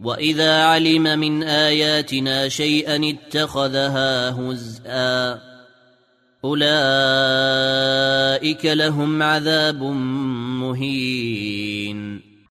واذا علم من اياتنا شيئا اتخذها هزءا اولئك لهم عذاب مهين